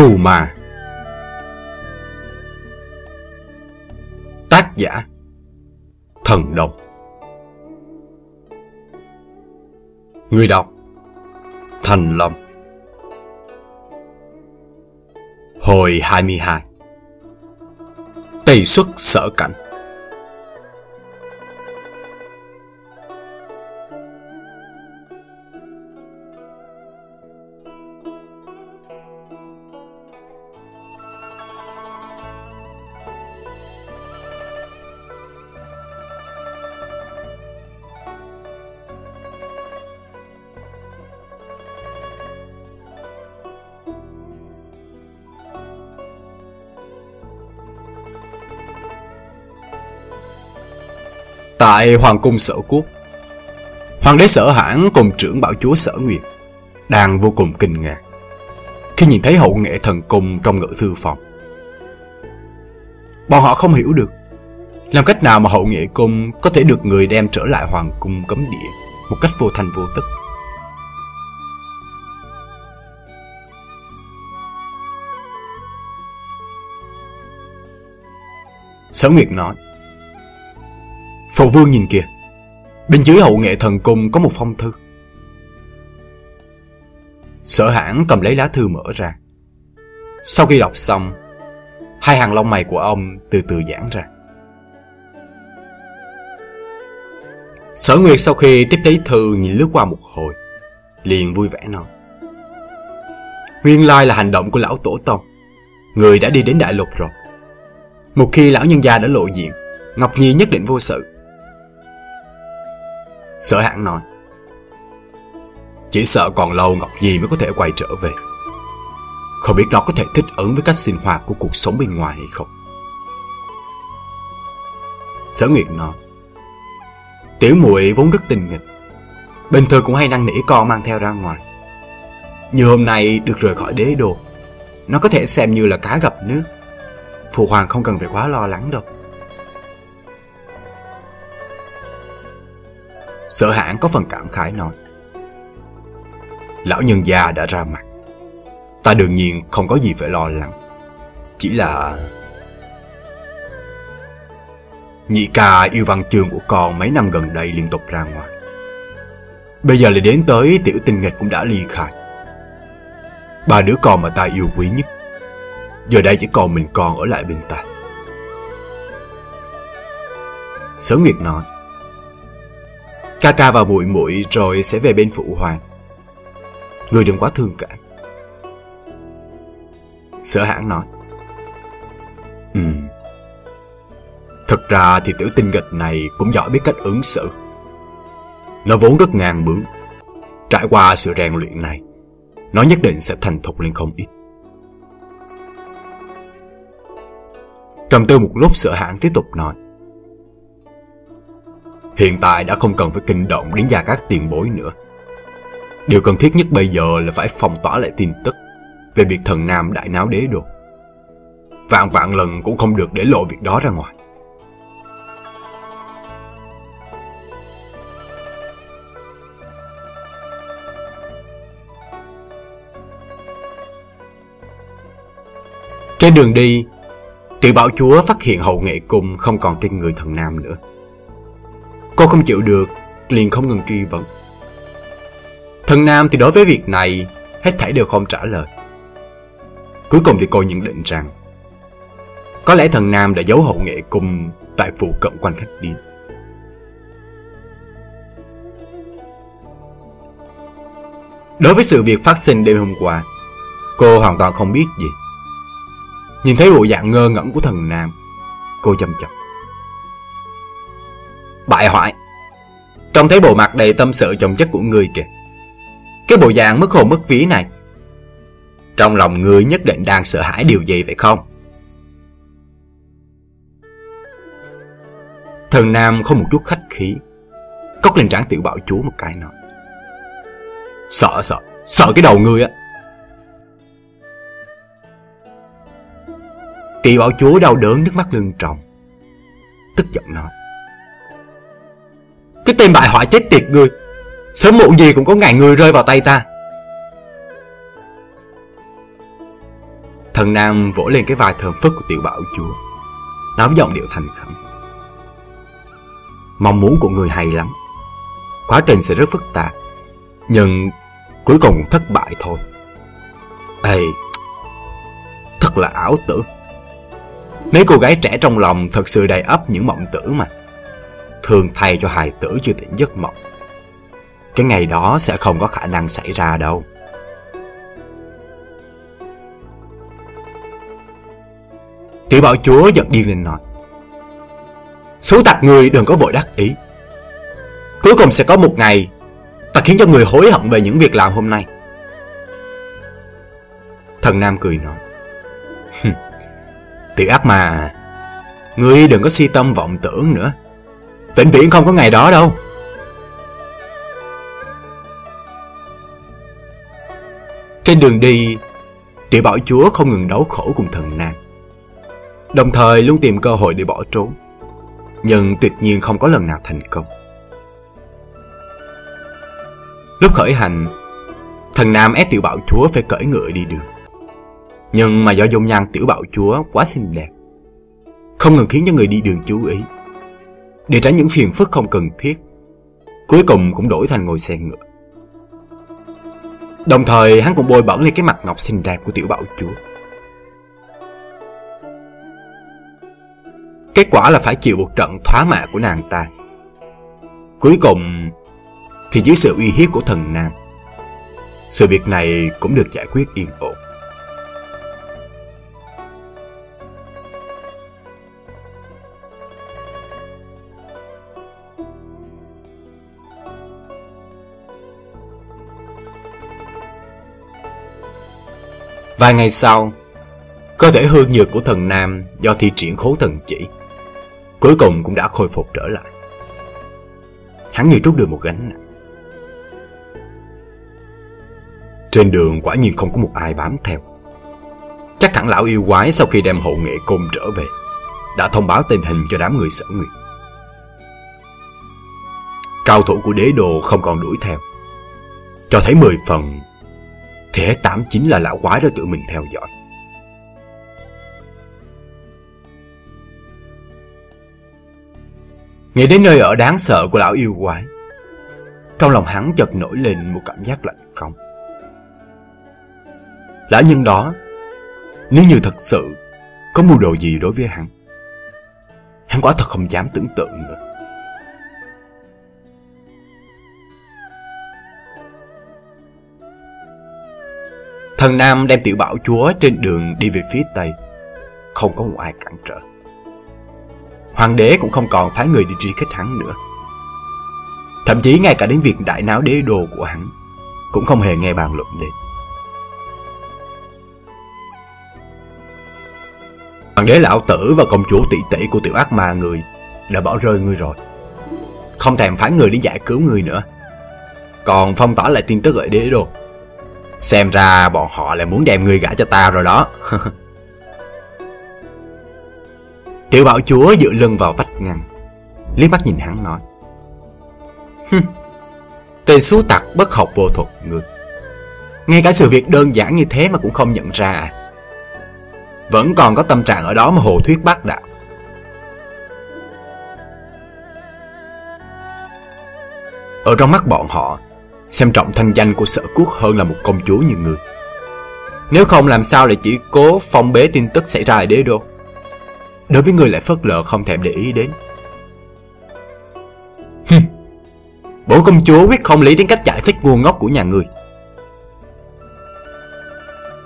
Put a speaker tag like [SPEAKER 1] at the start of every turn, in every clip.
[SPEAKER 1] Trù Mà. Tác giả, Thần Độc Người đọc, Thành Lâm. Hồi 22 Tây xuất sở cảnh. Tại Hoàng cung sở quốc. Hoàng đế sở hãn cùng trưởng bảo chúa sở nguyệt Đang vô cùng kinh ngạc Khi nhìn thấy hậu nghệ thần cung trong ngự thư phòng. Bọn họ không hiểu được Làm cách nào mà hậu nghệ cung có thể được người đem trở lại hoàng cung cấm địa Một cách vô thành vô tức. Sở Nguyệt nói Phụ vương nhìn kìa. Bên dưới hậu nghệ thần cung có một phong thư. Sở hãn cầm lấy lá thư mở ra. Sau khi đọc xong, Hai hàng lông mày của ông từ từ giãn ra. Sở Nguyệt sau khi tiếp lấy thư nhìn lướt qua một hồi, Liền vui vẻ nói. Nguyên lai là hành động của lão tổ tông. Người đã đi đến đại lục rồi. Một khi lão nhân gia đã lộ diện, Ngọc Nhi nhất định vô sự. Sở hãn nói. Chỉ sợ còn lâu Ngọc Nhi mới có thể quay trở về. Không biết nó có thể thích ứng với cách sinh hoạt của cuộc sống bên ngoài hay không. Sở Nguyệt nói. Tiểu muội vốn rất tình nghịch. Bình thường cũng hay năn nỉ con mang theo ra ngoài. Như hôm nay được rời khỏi đế đồ Nó có thể xem như là cá gặp nước. Phụ hoàng không cần phải quá lo lắng đâu. Sở hãn có phần cảm khái nói, Lão nhân gia đã ra mặt. Ta đương nhiên không có gì phải lo lắng. Chỉ là Nhị ca yêu văn chương của con mấy năm gần đây liên tục ra ngoài. Bây giờ lại đến tới tiểu tinh nghịch cũng đã ly khai. Ba đứa con mà ta yêu quý nhất, Giờ đây chỉ còn mình con ở lại bên ta. Sở Nguyệt nói ca ca và muội muội rồi sẽ về bên phụ hoàng. Người đừng quá thương cảm. Sở hãng nói. Ừ. Thật ra thì tiểu tinh nghịch này cũng giỏi biết cách ứng xử. Nó vốn rất ngang bướng. Trải qua sự rèn luyện này, nó nhất định sẽ thành thục lên không ít. Trầm tư một lúc sở hãng tiếp tục nói. Hiện tại đã không cần phải kinh động đến gia các tiền bối nữa. Điều cần thiết nhất bây giờ là phải phong tỏa lại tin tức về việc thần Nam đại náo đế đồ. Vạn vạn lần cũng không được để lộ việc đó ra ngoài. Trên đường đi, tiểu bảo chúa phát hiện hậu nghệ cung không còn trên người thần Nam nữa. Cô không chịu được, liền không ngừng truy vấn. Thần Nam thì đối với việc này, hết thảy đều không trả lời. Cuối cùng thì cô nhận định rằng, có lẽ thần Nam đã giấu hậu nghệ cung tại phụ cận quanh khách điên. Đối với sự việc phát sinh đêm hôm qua, cô hoàn toàn không biết gì. Nhìn thấy bộ dạng ngơ ngẩn của thần Nam, cô chậm chậm Bại hoại Trông thấy bộ mặt đầy tâm sự chồng chất của người kìa. Cái bộ dạng mất hồn mất vía này. Trong lòng người nhất định đang sợ hãi điều gì vậy không? Thần Nam không một chút khách khí. Cốc lên trán tiểu bảo chúa một cái nói. Sợ sợ Sợ cái đầu ngươi á. Tiểu bảo chúa đau đớn nước mắt lưng tròng. Tức giận nói cái tên bại hoại chết tiệt ngươi. Sớm muộn gì cũng có ngày ngươi rơi vào tay ta. Thần Nam vỗ lên cái vai thơm phức của tiểu bảo chúa. Nói giọng điệu thành khẩn Mong muốn của người hay lắm. Quá trình sẽ rất phức tạp. Nhưng cuối cùng thất bại thôi. Ê, Thật là ảo tưởng. Mấy cô gái trẻ trong lòng thật sự đầy ấp những mộng tưởng mà. Thường thay cho hài tử chưa tỉnh giấc mộng. Cái ngày đó sẽ không có khả năng xảy ra đâu. Tiểu bảo chúa giận điên lên nói Số tạc người đừng có vội đắc ý. Cuối cùng sẽ có một ngày Ta khiến cho người hối hận về những việc làm hôm nay. Thần Nam cười nói Tiểu ác mà Ngươi đừng có si tâm vọng tưởng nữa. Vĩnh viễn không có ngày đó đâu. Trên đường đi Tiểu bảo chúa không ngừng đấu khổ cùng thần Nam Đồng thời luôn tìm cơ hội để bỏ trốn, Nhưng tuyệt nhiên không có lần nào thành công. Lúc khởi hành, Thần Nam ép tiểu bảo chúa phải cởi ngựa đi đường. Nhưng mà do dung nhan tiểu bảo chúa quá xinh đẹp, Không ngừng khiến cho người đi đường chú ý. Để tránh những phiền phức không cần thiết, Cuối cùng cũng đổi thành ngồi xe ngựa. Đồng thời, hắn cũng bôi bẩn lên cái mặt ngọc xinh đẹp của tiểu bảo chúa. Kết quả là phải chịu một trận thoá mạ của nàng ta. Cuối cùng, Thì dưới sự uy hiếp của thần nam, Sự việc này cũng được giải quyết yên ổn. Vài ngày sau, Cơ thể hư nhược của thần nam do thi triển khố thần chỉ, Cuối cùng cũng đã khôi phục trở lại. Hắn như trút được một gánh nặng. Trên đường quả nhiên không có một ai bám theo. Chắc hẳn lão yêu quái sau khi đem hậu nghệ côn trở về, Đã thông báo tình hình cho đám người sở nguyệt Cao thủ của đế đồ không còn đuổi theo, Cho thấy 10 phần thế tạm chính là lão quái đã tự mình theo dõi. Nghĩ đến nơi ở đáng sợ của lão yêu quái, Trong lòng hắn chợt nổi lên một cảm giác lạnh cống Lão nhân đó, Nếu như thật sự Có mưu đồ gì đối với hắn Hắn quả thật không dám tưởng tượng nữa. Thần Nam đem tiểu bảo chúa trên đường đi về phía Tây. Không có một ai cản trở. Hoàng đế cũng không còn phái người đi truy kích hắn nữa. Thậm chí ngay cả đến việc đại náo đế đồ của hắn Cũng không hề nghe bàn luận đến. Hoàng đế lão tử và công chúa tỷ tỷ của tiểu ác ma người Đã bỏ rơi ngươi rồi. Không thèm phái người đi giải cứu ngươi nữa. Còn phong tỏa lại tin tức ở đế đồ. Xem ra bọn họ lại muốn đem ngươi gả cho ta rồi đó. Tiểu bảo chúa dựa lưng vào vách ngăn, liếc mắt nhìn hắn nói. Tên xú tặc bất học vô thuật ngươi Ngay cả sự việc đơn giản như thế mà cũng không nhận ra. À Vẫn còn có tâm trạng ở đó mà hồ thuyết bác đạo. Ở trong mắt bọn họ Xem trọng thanh danh của sở quốc hơn là một công chúa như người Nếu không làm sao lại chỉ cố phong bế tin tức xảy ra ở đế đô đối với người lại phớt lờ không thèm để ý đến. Bổ công chúa quyết không lý đến cách giải thích ngu ngốc của nhà người.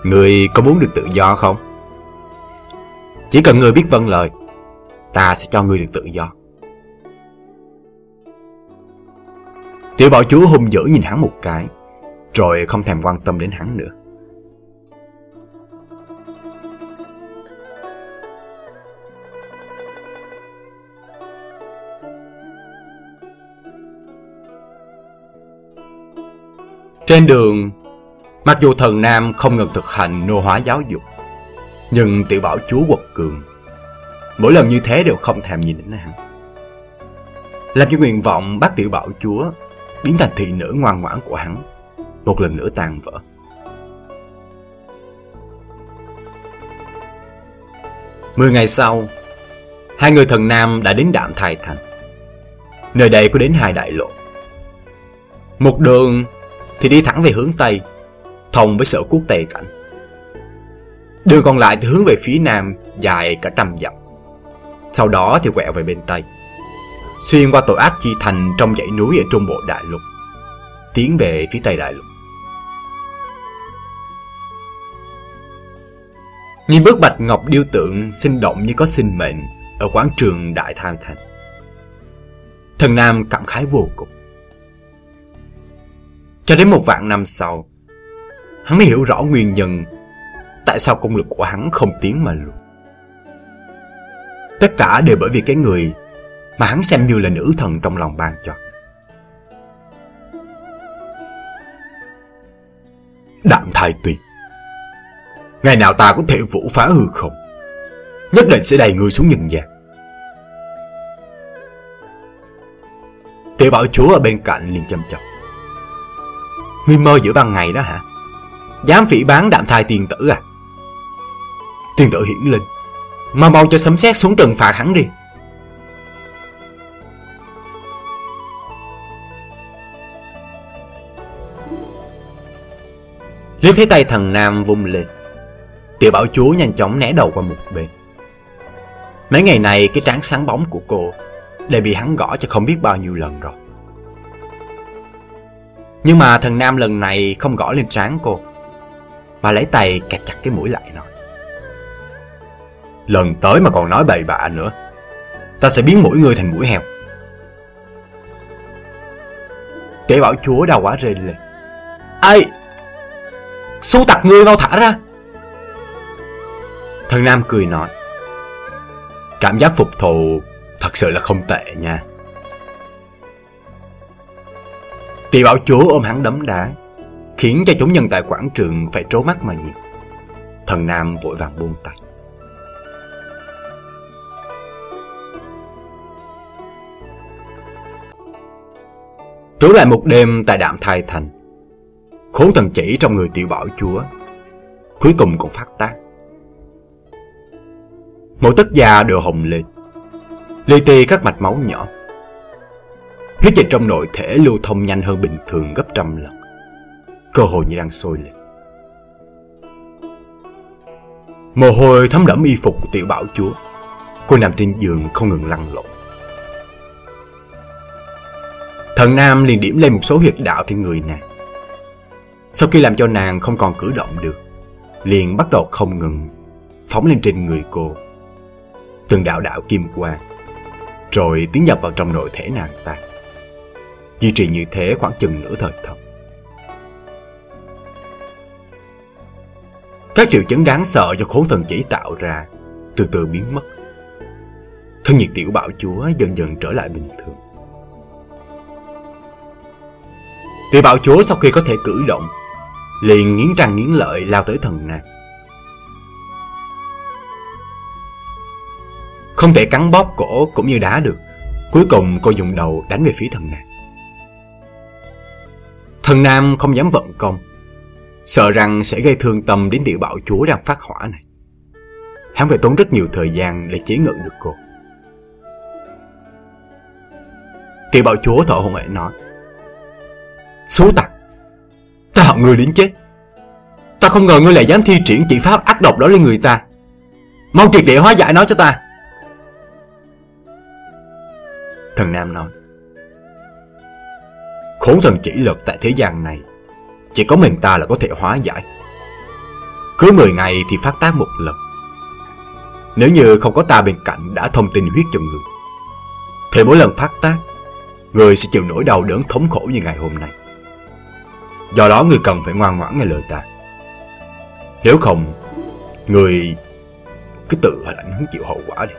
[SPEAKER 1] Người có muốn được tự do không? Chỉ cần người biết vâng lời, ta sẽ cho người được tự do. Tiểu bảo chúa hung dữ nhìn hắn một cái, rồi không thèm quan tâm đến hắn nữa. Trên đường, mặc dù thần Nam không ngừng thực hành nô hóa giáo dục, nhưng tiểu bảo chúa quật cường. Mỗi lần như thế đều không thèm nhìn đến hắn. Làm cho nguyện vọng bác tiểu bảo chúa biến thành thị nữ ngoan ngoãn của hắn, một lần nữa tàn vỡ. Mười ngày sau, hai người thần nam đã đến đạm Thai Thành. Nơi đây có đến hai đại lộ. Một đường thì đi thẳng về hướng Tây, thông với sở quốc Tây Cảnh. Đường còn lại thì hướng về phía Nam, dài cả trăm dặm. Sau đó thì quẹo về bên Tây, xuyên qua tội ác chi thành trong dãy núi ở trung bộ đại lục, tiến về phía Tây đại lục. Nhìn bức bạch ngọc điêu tượng sinh động như có sinh mệnh ở quảng trường Đại Tham Thành. Thần Nam cảm khái vô cùng. Cho đến một vạn năm sau, hắn mới hiểu rõ nguyên nhân tại sao công lực của hắn không tiến mà lùi. Tất cả đều bởi vì cái người mà hắn xem như là nữ thần trong lòng ban cho. Đạm thai tuyệt Ngày nào ta có thể vũ phá hư không? Nhất định sẽ đầy người xuống nhân gian Tiểu bảo chúa ở bên cạnh liền châm chọc. Ngươi mơ giữa ban ngày đó hả? Dám phỉ bán đạm thai tiền tử à? Tiền tử hiển linh Mà mau cho sấm xét xuống trừng phạt hắn đi. Lý thấy tay thần Nam vung lên. Tiểu bảo chúa nhanh chóng né đầu qua một bên. Mấy ngày này, cái trán sáng bóng của cô Đã bị hắn gõ cho không biết bao nhiêu lần rồi. Nhưng mà thần Nam lần này không gõ lên trán cô, Mà lấy tay kẹp chặt cái mũi lại nói. Lần tới mà còn nói bậy bạ nữa, Ta sẽ biến mũi người thành mũi heo. Tiểu bảo chúa đau quá rên lên. Ây Xú tặc ngươi mau thả ra. Thần Nam cười nói, Cảm giác phục thù thật sự là không tệ nha. Tỷ bảo chúa ôm hắn đấm đá, Khiến cho chúng nhân tại quảng trường phải trố mắt mà nhìn. Thần Nam vội vàng buông tay. Trú lại một đêm tại đạm thai thành Khốn thần chỉ trong người tiểu bảo chúa, Cuối cùng còn phát tác. Mỗi tất da đều hồng lên Li ti các mạch máu nhỏ. Huyết dịch trong nội thể lưu thông nhanh hơn bình thường gấp trăm lần. Cơ hội như đang sôi lên. Mồ hôi thấm đẫm y phục của tiểu bảo chúa. Cô nằm trên giường không ngừng lăn lộn. Thần Nam liền điểm lên một số huyệt đạo trên người nàng. Sau khi làm cho nàng không còn cử động được Liền bắt đầu không ngừng Phóng lên trên người cô từng đạo đạo kim quang, rồi tiến nhập vào trong nội thể nàng ta. Duy trì như thế khoảng chừng nửa thời thật. Các triệu chứng đáng sợ do khốn thần chỉ tạo ra từ từ biến mất. Thân nhiệt tiểu bảo chúa dần dần trở lại bình thường. Tiểu bảo chúa sau khi có thể cử động, liền nghiến răng nghiến lợi lao tới thần nàng. Không thể cắn bóp cổ cũng như đá được, Cuối cùng cô dùng đầu đánh về phía thần nàng. Thần nam không dám vận công, Sợ rằng sẽ gây thương tâm đến tiểu bảo chúa đang phát hỏa này Hắn phải tốn rất nhiều thời gian để chế ngự được cô Tiểu bảo chúa thở hồn hển nói, Xú tặc Hận người đến chết. Ta không ngờ ngươi lại dám thi triển chỉ pháp ác độc đó lên người ta. Mau triệt để hóa giải nó cho ta. Thần Nam nói, Khốn thần chỉ lực tại thế gian này, Chỉ có mình ta là có thể hóa giải. Cứ 10 ngày thì phát tác một lần. Nếu như không có ta bên cạnh đã thông tin huyết cho người Thì mỗi lần phát tác Người sẽ chịu nỗi đau đớn thống khổ như ngày hôm nay. Do đó người cần phải ngoan ngoãn nghe lời ta. Nếu không, Người cứ tự lãnh hứng chịu hậu quả đi.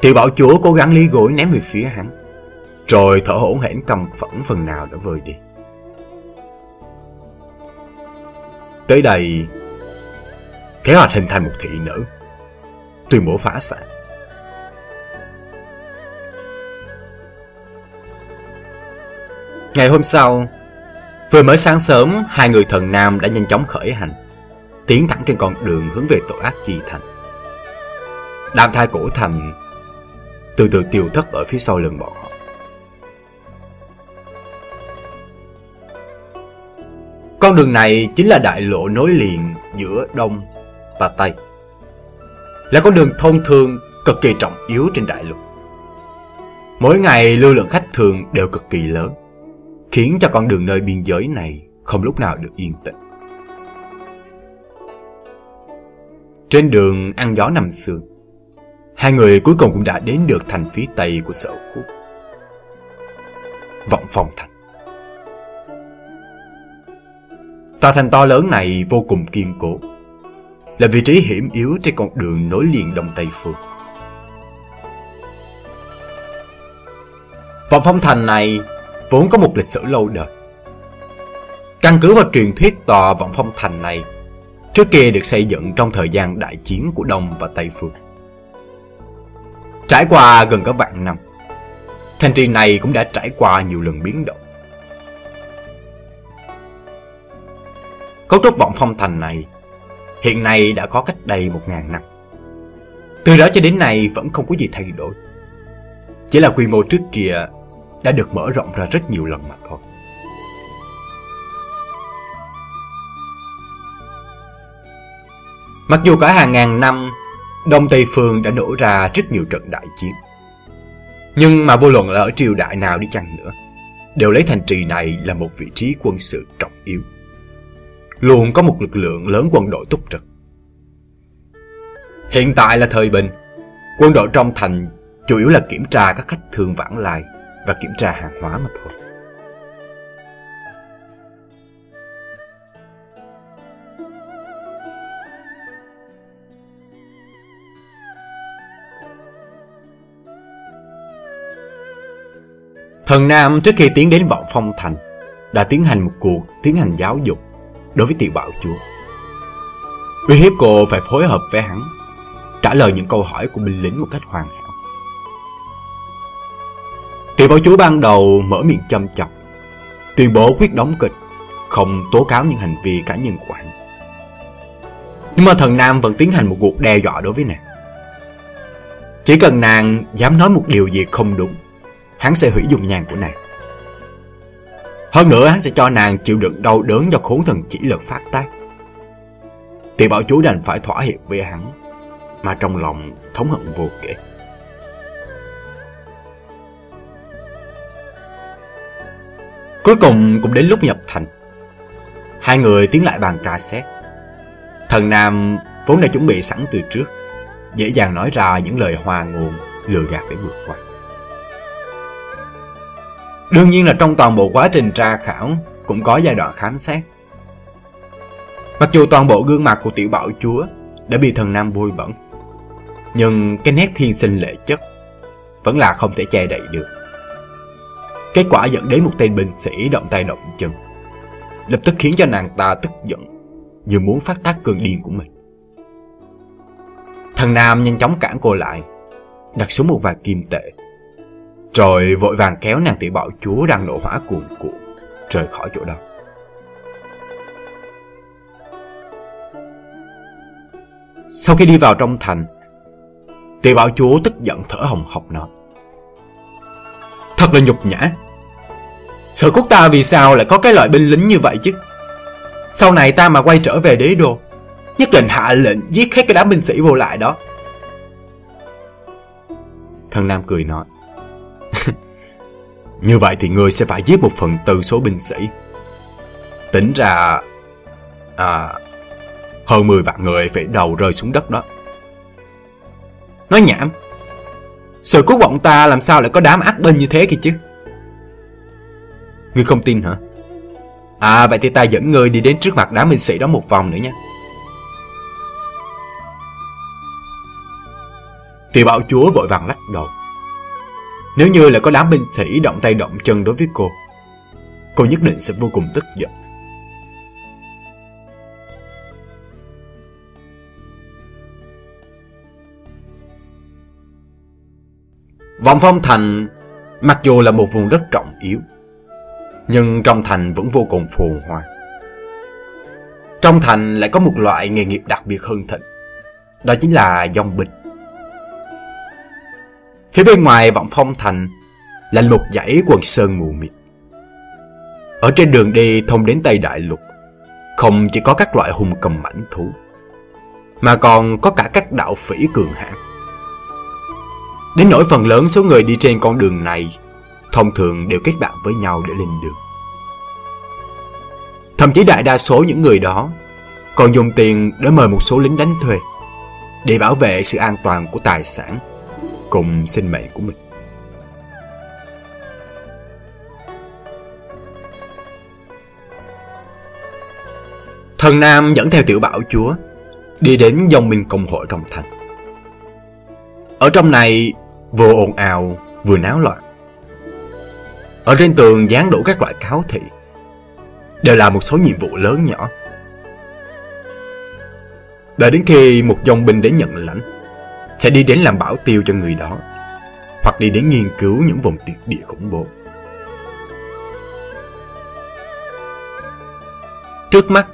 [SPEAKER 1] Tiểu bảo chúa cố gắng lý gối ném về phía hắn, Rồi thở hổn hển cầm phẫn phần nào đã vơi đi. Tới đây, Kế hoạch hình thành một thị nữ, Tuyên bố phá sản. Ngày hôm sau Vừa mới sáng sớm, hai người thần nam đã nhanh chóng khởi hành, tiến thẳng trên con đường hướng về tội ác chi thành. Đàm thai cổ thành từ từ tiêu thất ở phía sau lưng bọn họ. Con đường này chính là đại lộ nối liền giữa Đông và Tây. Là con đường thông thương cực kỳ trọng yếu trên đại lục. Mỗi ngày lưu lượng khách thường đều cực kỳ lớn, khiến cho con đường nơi biên giới này không lúc nào được yên tĩnh. Trên đường ăn gió nằm sương, hai người cuối cùng cũng đã đến được thành phía tây của sở quốc. Vọng phong thành. Tòa thành to lớn này vô cùng kiên cố, là vị trí hiểm yếu trên con đường nối liền Đông Tây Phương. Vọng phong thành này vốn có một lịch sử lâu đời. Căn cứ vào truyền thuyết tòa vọng phong thành này, trước kia được xây dựng trong thời gian đại chiến của Đông và Tây Phương. Trải qua gần cả vạn năm, thành trì này cũng đã trải qua nhiều lần biến động. Cấu trúc vọng phong thành này hiện nay đã có cách đây một ngàn năm. Từ đó cho đến nay vẫn không có gì thay đổi. Chỉ là quy mô trước kia đã được mở rộng ra rất nhiều lần mà thôi. Mặc dù cả hàng ngàn năm, Đông Tây Phương đã nổ ra rất nhiều trận đại chiến. Nhưng mà vô luận là ở triều đại nào đi chăng nữa, đều lấy thành trì này là một vị trí quân sự trọng yếu. Luôn có một lực lượng lớn quân đội túc trực. Hiện tại là thời bình, quân đội trong thành chủ yếu là kiểm tra các khách thương vãng lai và kiểm tra hàng hóa mà thôi. Thần Nam trước khi tiến đến vọng phong thành đã tiến hành một cuộc tiến hành giáo dục đối với tiểu bảo chúa. Uy hiếp cô phải phối hợp với hắn, trả lời những câu hỏi của binh lính một cách hoàn hảo. Tiểu bảo chúa ban đầu mở miệng châm chọc, tuyên bố quyết đóng kịch, không tố cáo những hành vi cá nhân của anh. Nhưng mà thần Nam vẫn tiến hành một cuộc đe dọa đối với nàng. Chỉ cần nàng dám nói một điều gì không đúng, hắn sẽ hủy dung nhan của nàng. Hơn nữa hắn sẽ cho nàng chịu đựng đau đớn do khốn thần chỉ lực phát tác. Tiểu bảo chúa đành phải thỏa hiệp với hắn, mà trong lòng thống hận vô kể. Cuối cùng cũng đến lúc nhập thành. Hai người tiến lại bàn trà xét. Thần Nam vốn đã chuẩn bị sẵn từ trước, Dễ dàng nói ra những lời hòa ngôn Lừa gạt để vượt qua. Đương nhiên là trong toàn bộ quá trình tra khảo Cũng có giai đoạn khám xét. Mặc dù toàn bộ gương mặt của tiểu bảo chúa Đã bị thần Nam bôi bẩn, Nhưng cái nét thiên sinh lệ chất Vẫn là không thể che đậy được. Kết quả dẫn đến một tên binh sĩ động tay động chân, Lập tức khiến cho nàng ta tức giận Như muốn phát tác cơn điên của mình. Thằng Nam nhanh chóng cản cô lại, Đặt xuống một vài kim tệ, Rồi vội vàng kéo nàng tỷ bảo chúa đang nổ hỏa cuồn cuộn Rời khỏi chỗ đó. Sau khi đi vào trong thành Tỷ bảo chúa tức giận thở hồng hộc nói Thật là nhục nhã. Sở quốc ta vì sao lại có cái loại binh lính như vậy chứ? Sau này ta mà quay trở về đế đô Nhất định hạ lệnh giết hết cái đám binh sĩ vô lại đó. Thần Nam cười nói Như vậy thì ngươi sẽ phải giết một phần tư số binh sĩ. Tính ra À Hơn 10 vạn người phải đầu rơi xuống đất đó. Nói nhảm Sở quốc bọn ta làm sao lại có đám ác bên như thế kìa chứ Ngươi không tin hả? À vậy thì ta dẫn ngươi đi đến trước mặt đám binh sĩ đó một vòng nữa nha. Tiểu bảo chúa vội vàng lắc đầu. Nếu như là có đám binh sĩ động tay động chân đối với cô, cô nhất định sẽ vô cùng tức giận. Vọng Phong Thành mặc dù là một vùng đất trọng yếu, Nhưng trong thành vẫn vô cùng phù hoa. Trong thành lại có một loại nghề nghiệp đặc biệt hơn thịnh. Đó chính là dòng binh. Phía bên ngoài vọng phong thành là một dãy quần sơn mù mịt. Ở trên đường đi thông đến Tây Đại Lục, không chỉ có các loại hung cầm mãnh thú, mà còn có cả các đạo phỉ cường hãn. Đến nỗi phần lớn số người đi trên con đường này, thông thường đều kết bạn với nhau để lên đường. Thậm chí đại đa số những người đó còn dùng tiền để mời một số lính đánh thuê để bảo vệ sự an toàn của tài sản cùng sinh mệnh của mình. Thần Nam dẫn theo tiểu bảo chúa đi đến dòng minh công hội trong thành. Ở trong này vừa ồn ào vừa náo loạn. Ở trên tường dán đủ các loại cáo thị đều là một số nhiệm vụ lớn nhỏ. Đợi đến khi một dòng binh đến nhận lãnh, sẽ đi đến làm bảo tiêu cho người đó, hoặc đi đến nghiên cứu những vùng tuyệt địa khủng bố. Trước mắt,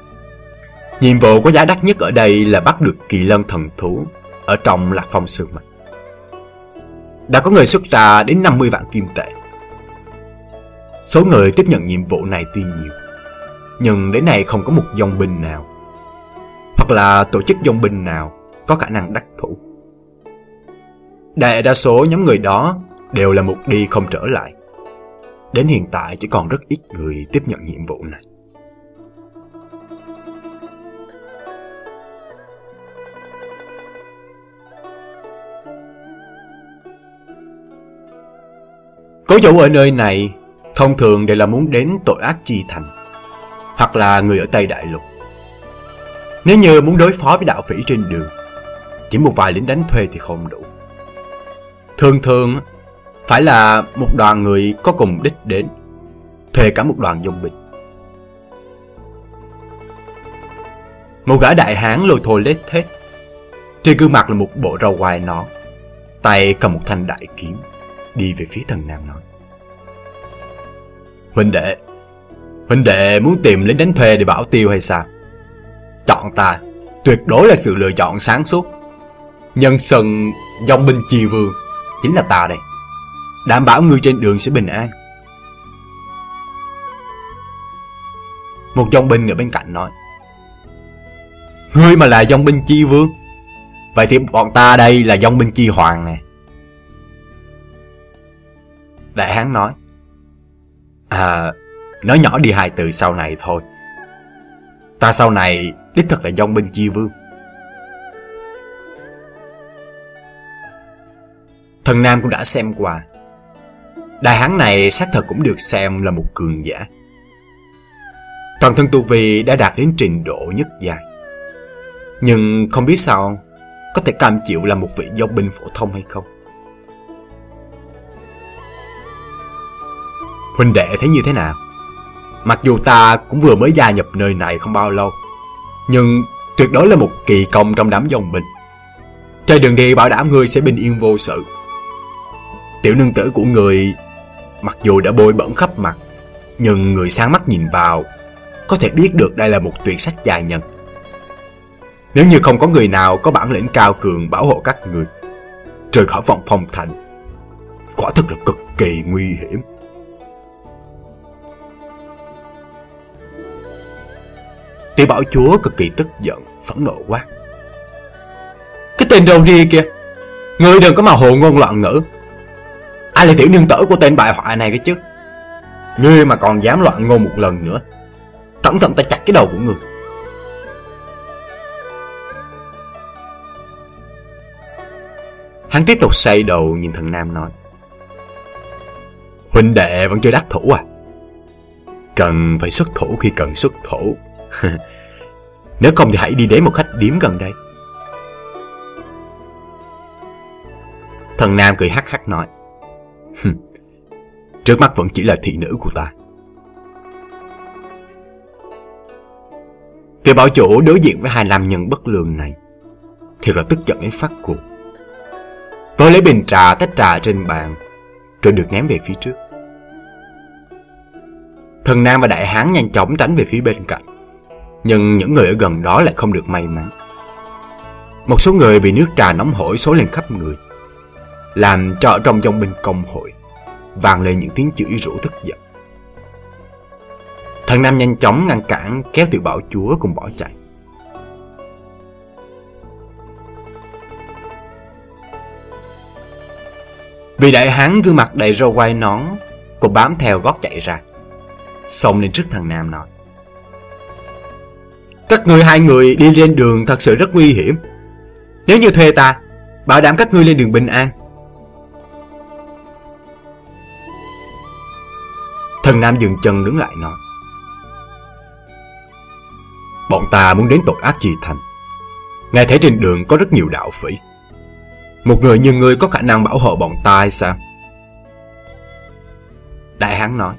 [SPEAKER 1] nhiệm vụ có giá đắt nhất ở đây là bắt được kỳ lân thần thú ở trong lạc phong sương mạch. Đã có người xuất ra đến 50 vạn kim tệ. Số người tiếp nhận nhiệm vụ này tuy nhiều, nhưng đến nay không có một dòng binh nào hoặc là tổ chức dòng binh nào có khả năng đắc thủ. Đại đa số nhóm người đó đều là một đi không trở lại. Đến hiện tại chỉ còn rất ít người tiếp nhận nhiệm vụ này. Cố chủ ở nơi này thông thường đều là muốn đến tội ác chi thành hoặc là người ở Tây Đại Lục. Nếu như muốn đối phó với đạo phỉ trên đường, chỉ một vài lính đánh thuê thì không đủ. Thường thường phải là một đoàn người có cùng đích đến, thuê cả một đoàn dòng binh. Một gã đại hán lôi thôi lết thết, trên gương mặt là một bộ râu quai nó, tay cầm một thanh đại kiếm, đi về phía thần nam nói. Huynh đệ, huynh đệ muốn tìm lính đánh thuê để bảo tiêu hay sao? Chọn ta, tuyệt đối là sự lựa chọn sáng suốt. Nhân sân dòng binh chi vương, chính là ta đây. Đảm bảo ngươi trên đường sẽ bình an. Một dòng binh ở bên cạnh nói. Ngươi mà là dòng binh chi vương, vậy thì bọn ta đây là dòng binh chi hoàng nè. Đại hán nói. À, nói nhỏ đi hai từ sau này thôi. Ta sau này đích thật là dòng binh chi vương. Thần Nam cũng đã xem qua. Đại hán này xác thật cũng được xem là một cường giả. Toàn thân tu vi đã đạt đến trình độ nhất dài. Nhưng không biết sao có thể cam chịu là một vị dòng binh phổ thông hay không. Huynh đệ thấy như thế nào? Mặc dù ta cũng vừa mới gia nhập nơi này không bao lâu, nhưng tuyệt đối là một kỳ công trong đám dòng mình. Trên đường đi bảo đảm ngươi sẽ bình yên vô sự. Tiểu nương tử của người mặc dù đã bôi bẩn khắp mặt, nhưng người sáng mắt nhìn vào có thể biết được đây là một tuyệt sách dài nhân. Nếu như không có người nào có bản lĩnh cao cường bảo hộ các người, rời khỏi vòng phong thành, quả thực là cực kỳ nguy hiểm. Tiểu bảo chúa cực kỳ tức giận, phẫn nộ quá. Cái tên râu ria kia, người đừng có mà hồ ngôn loạn ngữ. Ai là tiểu nương tử của tên bại hoại này cái chứ? Ngươi mà còn dám loạn ngôn một lần nữa, cẩn thận ta chặt cái đầu của ngươi. Hắn tiếp tục xoay đầu nhìn thằng Nam nói. Huynh đệ vẫn chưa đắc thủ à? Cần phải xuất thủ khi cần xuất thủ. Nếu không thì hãy đi đến một khách điếm gần đây. Thần Nam cười hắc hắc nói. Trước mắt vẫn chỉ là thị nữ của ta. Tiểu bảo chủ đối diện với hai nam nhân bất lương này Thì là tức giận đến phát cuồng Tôi lấy bình trà tách trà trên bàn, Rồi được ném về phía trước Thần Nam và Đại Hán nhanh chóng tránh về phía bên cạnh. Nhưng những người ở gần đó lại không được may mắn. Một số người bị nước trà nóng hổi xối lên khắp người. Làm cho trong dòng binh công hội vang lên những tiếng chửi rủa tức giận. Thần Nam nhanh chóng ngăn cản, kéo tiểu bảo chúa cùng bỏ chạy. Vì đại hán gương mặt đầy râu quai nón, Cô bám theo gót chạy ra, Xông lên trước thằng Nam nói các ngươi hai người đi lên đường thật sự rất nguy hiểm. Nếu như thuê ta, Bảo đảm các ngươi lên đường bình an. Thần Nam dừng chân đứng lại nói, Bọn ta muốn đến tội ác chi thành. Nghe thấy trên đường có rất nhiều đạo phỉ. Một người như ngươi có khả năng bảo hộ bọn ta hay sao? Đại hán nói,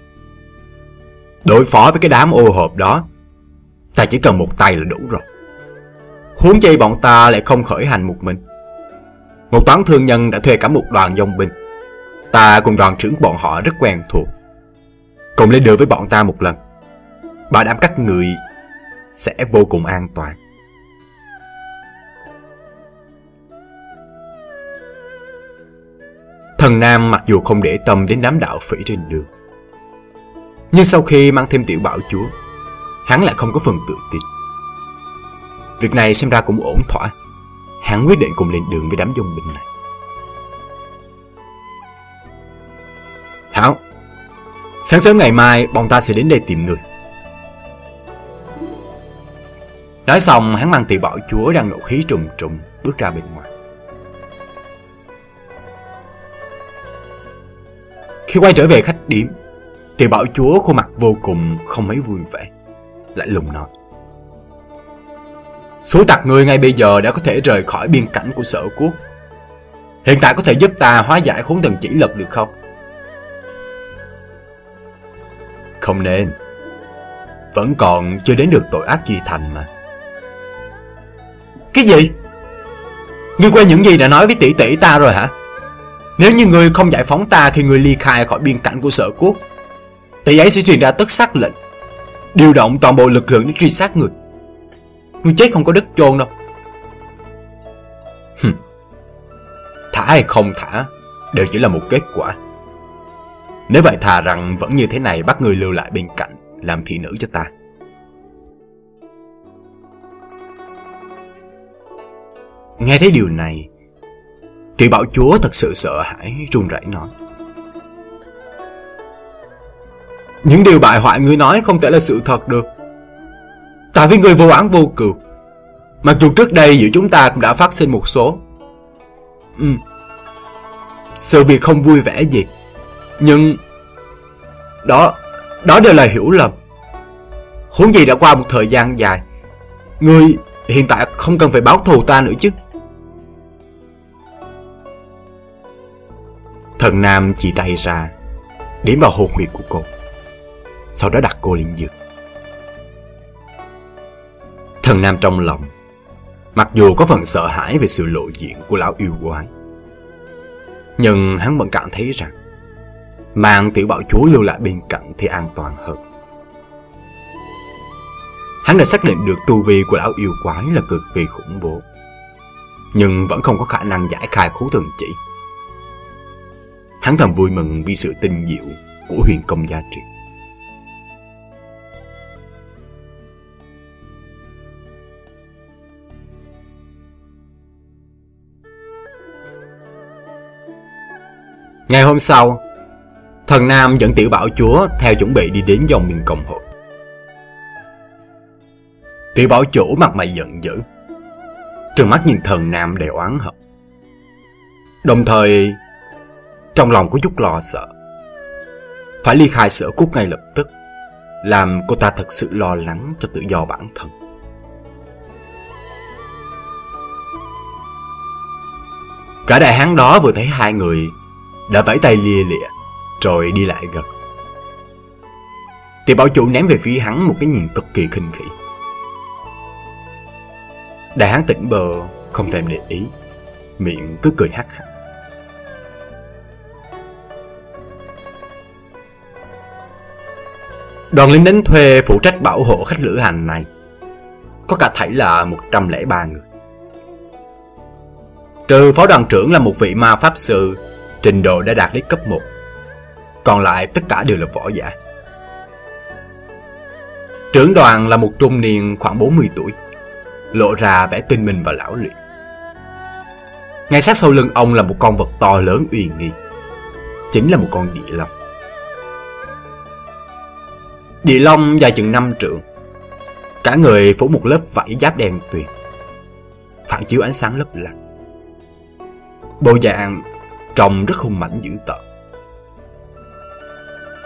[SPEAKER 1] Đối phó với cái đám ô hợp đó Ta chỉ cần một tay là đủ rồi. Huống chi bọn ta lại không khởi hành một mình. Một toán thương nhân đã thuê cả một đoàn dòng binh. Ta cùng đoàn trưởng bọn họ rất quen thuộc. Cùng lên đường với bọn ta một lần. Bảo đảm các người sẽ vô cùng an toàn. Thần Nam mặc dù không để tâm đến đám đạo phỉ trên đường, Nhưng sau khi mang thêm tiểu bảo chúa Hắn lại không có phần tự tin. Việc này xem ra cũng ổn thỏa. Hắn quyết định cùng lên đường với đám dông binh này. Hảo Sáng sớm ngày mai bọn ta sẽ đến đây tìm người. Nói xong, hắn mang tiểu bảo chúa đang nổ khí trùng trùng bước ra bên ngoài. Khi quay trở về khách điểm tỷ bảo chúa khuôn mặt vô cùng không mấy vui vẻ. Lại lùng nói Số tặc người ngay bây giờ đã có thể rời khỏi biên cảnh của sở quốc Hiện tại có thể giúp ta hóa giải khốn thần chỉ lực được không? Không nên Vẫn còn chưa đến được tội ác gì thành mà Cái gì? Ngươi quên những gì đã nói với tỷ tỷ ta rồi hả? Nếu như người không giải phóng ta khi người ly khai khỏi biên cảnh của sở quốc, tỷ ấy sẽ truyền ra tất sắc lệnh, điều động toàn bộ lực lượng để truy sát người. Người chết không có đất chôn đâu. Hừm. Thả hay không thả, đều chỉ là một kết quả. Nếu vậy thà rằng vẫn như thế này bắt người lưu lại bên cạnh, làm thị nữ cho ta. Nghe thấy điều này, thì bảo chúa thật sự sợ hãi run rẩy nói Những điều bại hoại ngươi nói không thể là sự thật được. Tại vì ngươi vô án vô cừu. Mặc dù trước đây giữa chúng ta cũng đã phát sinh một số. Ừ. Sự việc không vui vẻ gì. Nhưng Đó Đó đều là hiểu lầm. Huống gì đã qua một thời gian dài, Ngươi hiện tại không cần phải báo thù ta nữa chứ. Thần Nam chỉ tay ra, Điểm vào hồn huyệt của cô. Sau đó đặt cô lên giường. Thần Nam trong lòng, Mặc dù có phần sợ hãi về sự lộ diện của lão yêu quái, Nhưng hắn vẫn cảm thấy rằng Mang tiểu bảo chúa lưu lại bên cạnh thì an toàn hơn. Hắn đã xác định được tu vi của lão yêu quái là cực kỳ khủng bố, Nhưng vẫn không có khả năng giải khai khố thần chỉ. Hắn thầm vui mừng vì sự tinh diệu của huyền công gia truyền. Ngày hôm sau, thần Nam dẫn tiểu bảo chúa theo chuẩn bị đi đến dòng miền công hội. Tiểu bảo chủ mặt mày giận dữ, trừng mắt nhìn thần Nam đầy oán hận. Đồng thời trong lòng có chút lo sợ Phải ly khai sở cút ngay lập tức Làm cô ta thật sự lo lắng cho tự do bản thân Cả đại hán đó vừa thấy hai người đã vẫy tay lia lịa, Rồi đi lại gần. Tiểu bảo chủ ném về phía hắn một cái nhìn cực kỳ khinh khỉ. Đại hán tỉnh bờ, Không thèm để ý, Miệng cứ cười hắc hắc. Đoàn lính đánh thuê phụ trách bảo hộ khách lữ hành này, có cả thảy là 103 người. Trừ phó đoàn trưởng là một vị ma pháp sư trình độ đã đạt đến cấp 1. Còn lại tất cả đều là võ giả. Trưởng đoàn là một trung niên khoảng 40 tuổi, lộ ra vẻ tinh minh và lão luyện. Ngay sát sau lưng ông là một con vật to lớn uy nghi, chính là một con địa long. Địa long dài chừng năm trượng, cả người phủ một lớp vảy giáp đen tuyền, phản chiếu ánh sáng lấp lánh. Bộ dạng trông rất hung mãnh dữ tợn.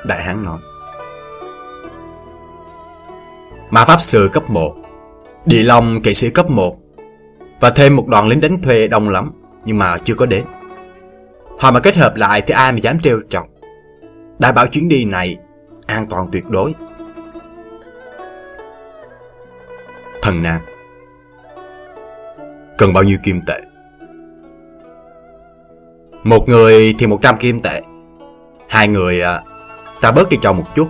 [SPEAKER 1] Đại hán nói. Ma Pháp Sư cấp 1 Địa Long kỵ sĩ cấp 1 Và thêm một đoàn lính đánh thuê đông lắm, Nhưng mà chưa có đến Họ mà kết hợp lại thì ai mà dám trêu chọc Đại bảo chuyến đi này An toàn tuyệt đối Thần nàng Cần bao nhiêu kim tệ một người thì 100 kim tệ Hai người à, Ta bớt đi cho một chút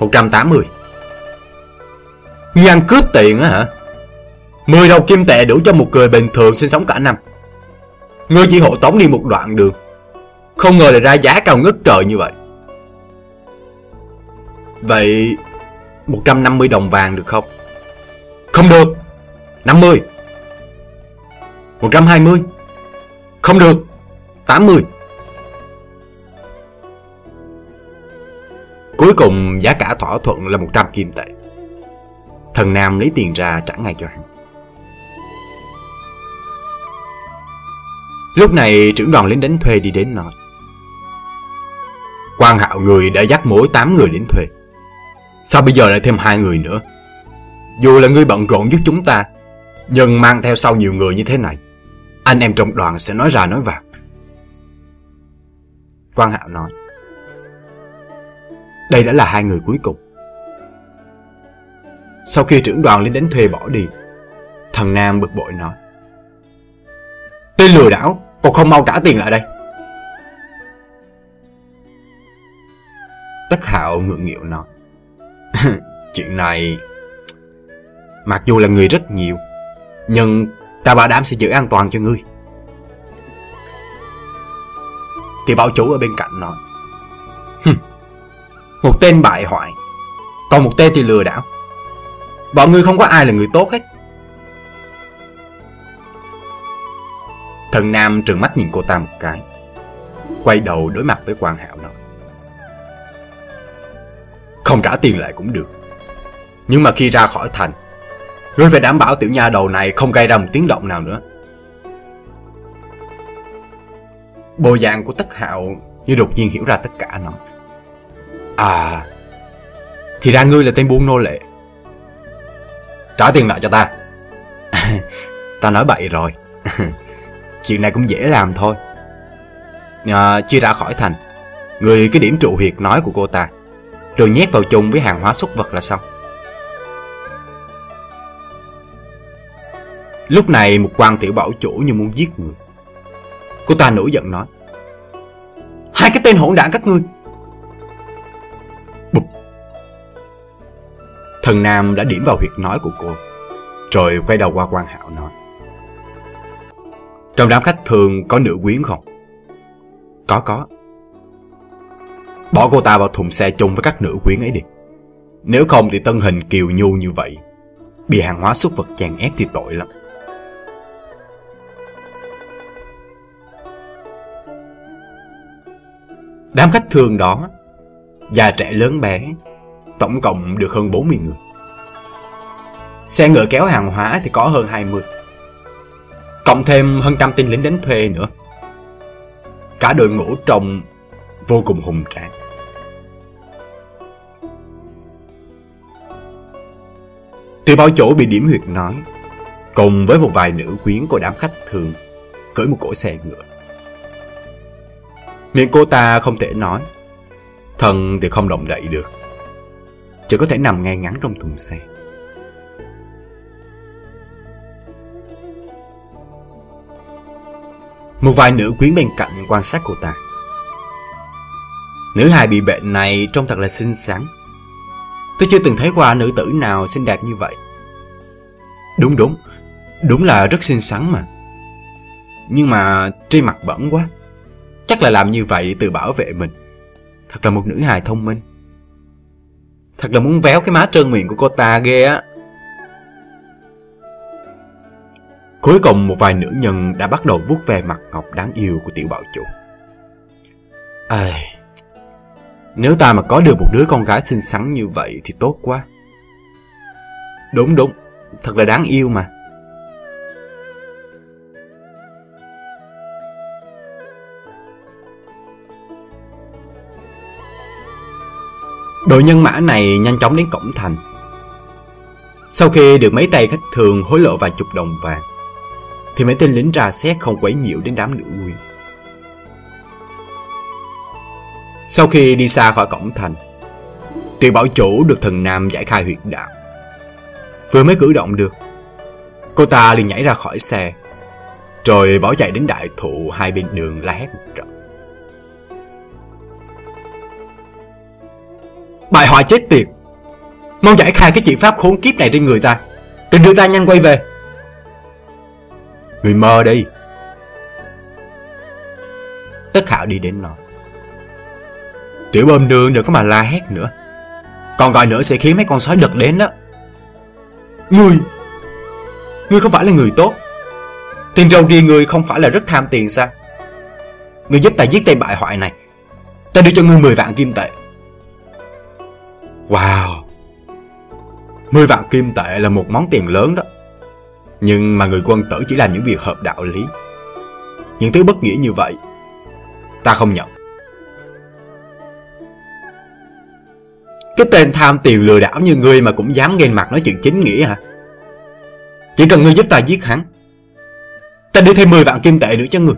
[SPEAKER 1] 180 Nghi ăn cướp tiền á hả? Mười đầu kim tệ đủ cho một người bình thường sinh sống cả năm. Ngươi chỉ hộ tống đi một đoạn đường. Không ngờ lại ra giá cao ngất trời như vậy. Vậy 150 đồng vàng được không? Không được 50 120 Không được 80 Cuối cùng giá cả thỏa thuận là 100 kim tệ Thần Nam lấy tiền ra trả ngay cho hắn. Lúc này trưởng đoàn lính đánh thuê đi đến nói. Quan hạo người đã dắt mỗi 8 người đến thuê. Sao bây giờ lại thêm hai người nữa? Dù là người bận rộn giúp chúng ta, nhưng mang theo sau nhiều người như thế này, anh em trong đoàn sẽ nói ra nói vào. Quan hạo nói. Đây đã là hai người cuối cùng. Sau khi trưởng đoàn lên đánh thuê bỏ đi Thần Nam bực bội nói Tên lừa đảo Còn không mau trả tiền lại đây Tất hạo ngượng nghịu nói Chuyện này, Mặc dù là người rất nhiều, Nhưng ta bảo đảm sẽ giữ an toàn cho ngươi Thì bảo chủ ở bên cạnh nói Một tên bại hoại, Còn một tên thì lừa đảo. Bọn ngươi không có ai là người tốt hết. Thần Nam trừng mắt nhìn cô ta một cái, Quay đầu đối mặt với Quang Hạo nói, Không trả tiền lại cũng được, Nhưng mà khi ra khỏi thành, Ngươi phải đảm bảo tiểu nha đầu này không gây ra một tiếng động nào nữa. Bộ dạng của Tất Hạo như đột nhiên hiểu ra tất cả nó. À Thì ra ngươi là tên buôn nô lệ. Trả tiền lại cho ta. Ta nói bậy rồi. Chuyện này cũng dễ làm thôi. À, Chia ra khỏi thành. Người cái điểm trụ huyệt nói của cô ta. Rồi nhét vào chung với hàng hóa xuất vật là xong. Lúc này một quan tiểu bảo chủ như muốn giết người. Cô ta nổi giận nói. Hai cái tên hỗn đản các ngươi. Thần Nam đã điểm vào huyệt nói của cô, Rồi quay đầu qua quan hạo nói. Trong đám khách thường có nữ quyến không? Có có. Bỏ cô ta vào thùng xe chung với các nữ quyến ấy đi. Nếu không thì tân hình kiều nhu như vậy, Bị hàng hóa xuất vật chèn ép thì tội lắm. Đám khách thường đó Già trẻ lớn bé tổng cộng được hơn 40 người. Xe ngựa kéo hàng hóa thì có hơn 20. Cộng thêm hơn trăm tên lính đánh thuê nữa. Cả đội ngũ trông vô cùng hùng tráng. Từ bao chỗ bị điểm huyệt nói, cùng với một vài nữ quyến của đám khách thường, cưỡi một cỗ xe ngựa. Miệng cô ta không thể nói, thân thì không động đậy được chỉ có thể nằm ngay ngắn trong thùng xe. Một vài nữ quyến bên cạnh quan sát cô ta. Nữ hài bị bệnh này trông thật là xinh xắn. Tôi chưa từng thấy qua nữ tử nào xinh đẹp như vậy. Đúng đúng, đúng là rất xinh xắn mà. Nhưng mà trên mặt bẩn quá. Chắc là làm như vậy tự bảo vệ mình. Thật là một nữ hài thông minh. Thật là muốn véo cái má trơn miệng của cô ta ghê á. Cuối cùng một vài nữ nhân đã bắt đầu vuốt ve mặt ngọc đáng yêu của tiểu bảo chủ. à, Nếu ta mà có được một đứa con gái xinh xắn như vậy thì tốt quá. Đúng đúng, thật là đáng yêu mà. Đội nhân mã này nhanh chóng đến cổng thành. Sau khi được mấy tay khách thường hối lộ vài chục đồng vàng, thì mấy tên lính ra xét không quấy nhiễu đến đám nữ nguyên. Sau khi đi xa khỏi cổng thành, tuyệt bảo chủ được thần nam giải khai huyệt đạo. Vừa mới cử động được, cô ta liền nhảy ra khỏi xe, rồi bỏ chạy đến đại thụ hai bên đường la hét một trận. Bài họa chết tiệt. Mau giải khai cái chuyện pháp khốn kiếp này trên người ta Rồi đưa ta nhanh quay về. Người mơ đi. Tất Hạo đi đến nói Tiểu bơm nương đừng có mà la hét nữa. Còn gọi nữa sẽ khiến mấy con sói đực đến đó. Ngươi Ngươi không phải là người tốt. Tiền râu riêng ngươi không phải là rất tham tiền sao? Ngươi giúp ta giết tay bại hoại này. Ta đưa cho ngươi 10 vạn kim tệ. Wow. 10 vạn kim tệ là một món tiền lớn đó. Nhưng mà người quân tử chỉ làm những việc hợp đạo lý. Những thứ bất nghĩa như vậy, Ta không nhận. Cái tên tham tiền lừa đảo như ngươi mà cũng dám ghen mặt nói chuyện chính nghĩa hả? Chỉ cần ngươi giúp ta giết hắn, Ta đưa thêm 10 vạn kim tệ nữa cho ngươi.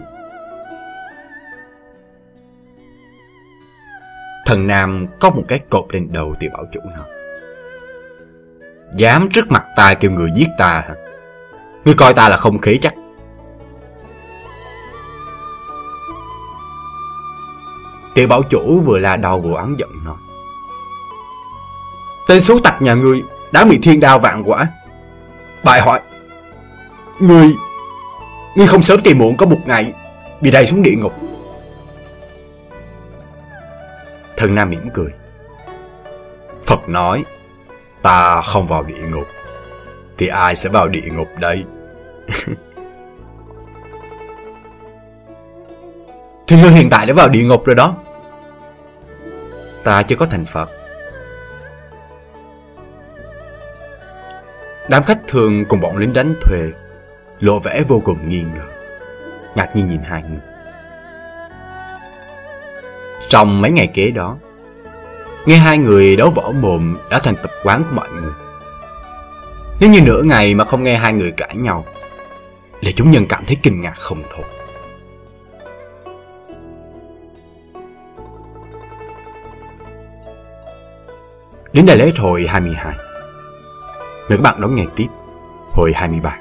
[SPEAKER 1] Thần Nam có một cái cột lên đầu thì bảo chủ nó. Dám trước mặt ta kêu người giết ta hả? Ngươi coi ta là không khí chắc. Tiểu bảo chủ vừa la đau vừa oán giận nó. Tên số tặc nhà ngươi đã bị thiên đao vạn quả. Bại hoại. Ngươi... Ngươi không sớm thì muộn có một ngày bị đầy xuống địa ngục. Thần Nam mỉm cười. Phật nói, ta không vào địa ngục, thì ai sẽ vào địa ngục đây? thì ngươi hiện tại đã vào địa ngục rồi đó. Ta chưa có thành Phật. Đám khách thường cùng bọn lính đánh thuê, lộ vẻ vô cùng nghi ngờ, ngạc nhiên nhìn hai người. Trong mấy ngày kế đó, nghe hai người đấu võ mồm đã thành tập quán của mọi người. Nếu như nửa ngày mà không nghe hai người cãi nhau, là chúng nhân cảm thấy kinh ngạc không thôi. Đến đây lễ hồi 22 Mời các bạn đón nghe tiếp Hồi 23